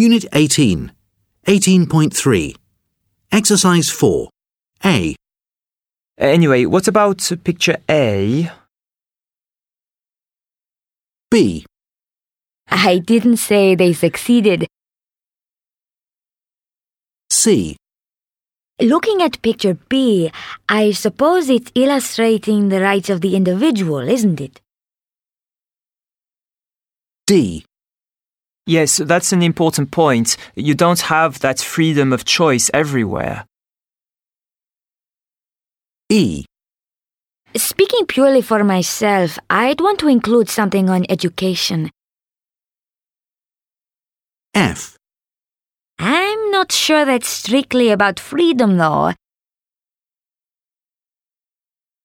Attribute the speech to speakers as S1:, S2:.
S1: Unit 18. 18.3. Exercise 4. A.
S2: Anyway, what about picture A?
S1: B.
S3: I didn't say they succeeded.
S1: C.
S3: Looking at picture B, I suppose it's illustrating the rights of the individual, isn't it?
S1: D.
S2: Yes, that's an important point. You don't have that freedom of choice everywhere.
S1: E.
S3: Speaking purely for myself, I'd want to include something on education.
S1: F.
S3: I'm not sure that's strictly about freedom, though.